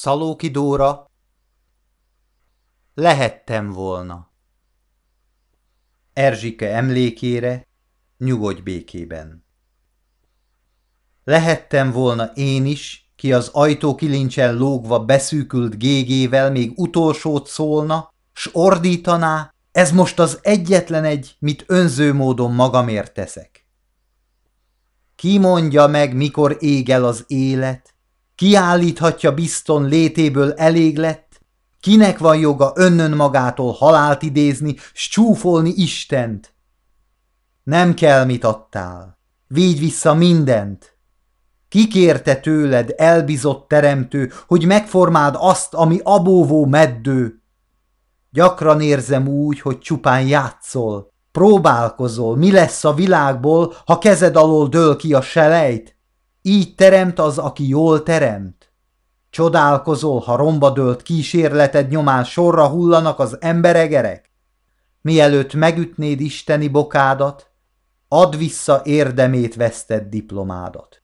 Szalóki Dóra Lehettem volna Erzsike emlékére Nyugodj békében Lehettem volna én is, ki az ajtó kilincsen lógva beszűkült gégével még utolsót szólna, s ordítaná, ez most az egyetlen egy, mit önző módon magamért teszek. Ki mondja meg, mikor ég az élet, Kiállíthatja bizton létéből elég lett? Kinek van joga önnön magától halált idézni, s csúfolni Istent? Nem kell, mit adtál. Védj vissza mindent. Kikérte tőled, elbizott teremtő, hogy megformáld azt, ami abóvó meddő? Gyakran érzem úgy, hogy csupán játszol, próbálkozol, mi lesz a világból, ha kezed alól dől ki a selejt? Így teremt az, aki jól teremt. Csodálkozol, ha romba dölt kísérleted nyomán sorra hullanak az emberegerek? Mielőtt megütnéd isteni bokádat, add vissza érdemét vesztett diplomádat.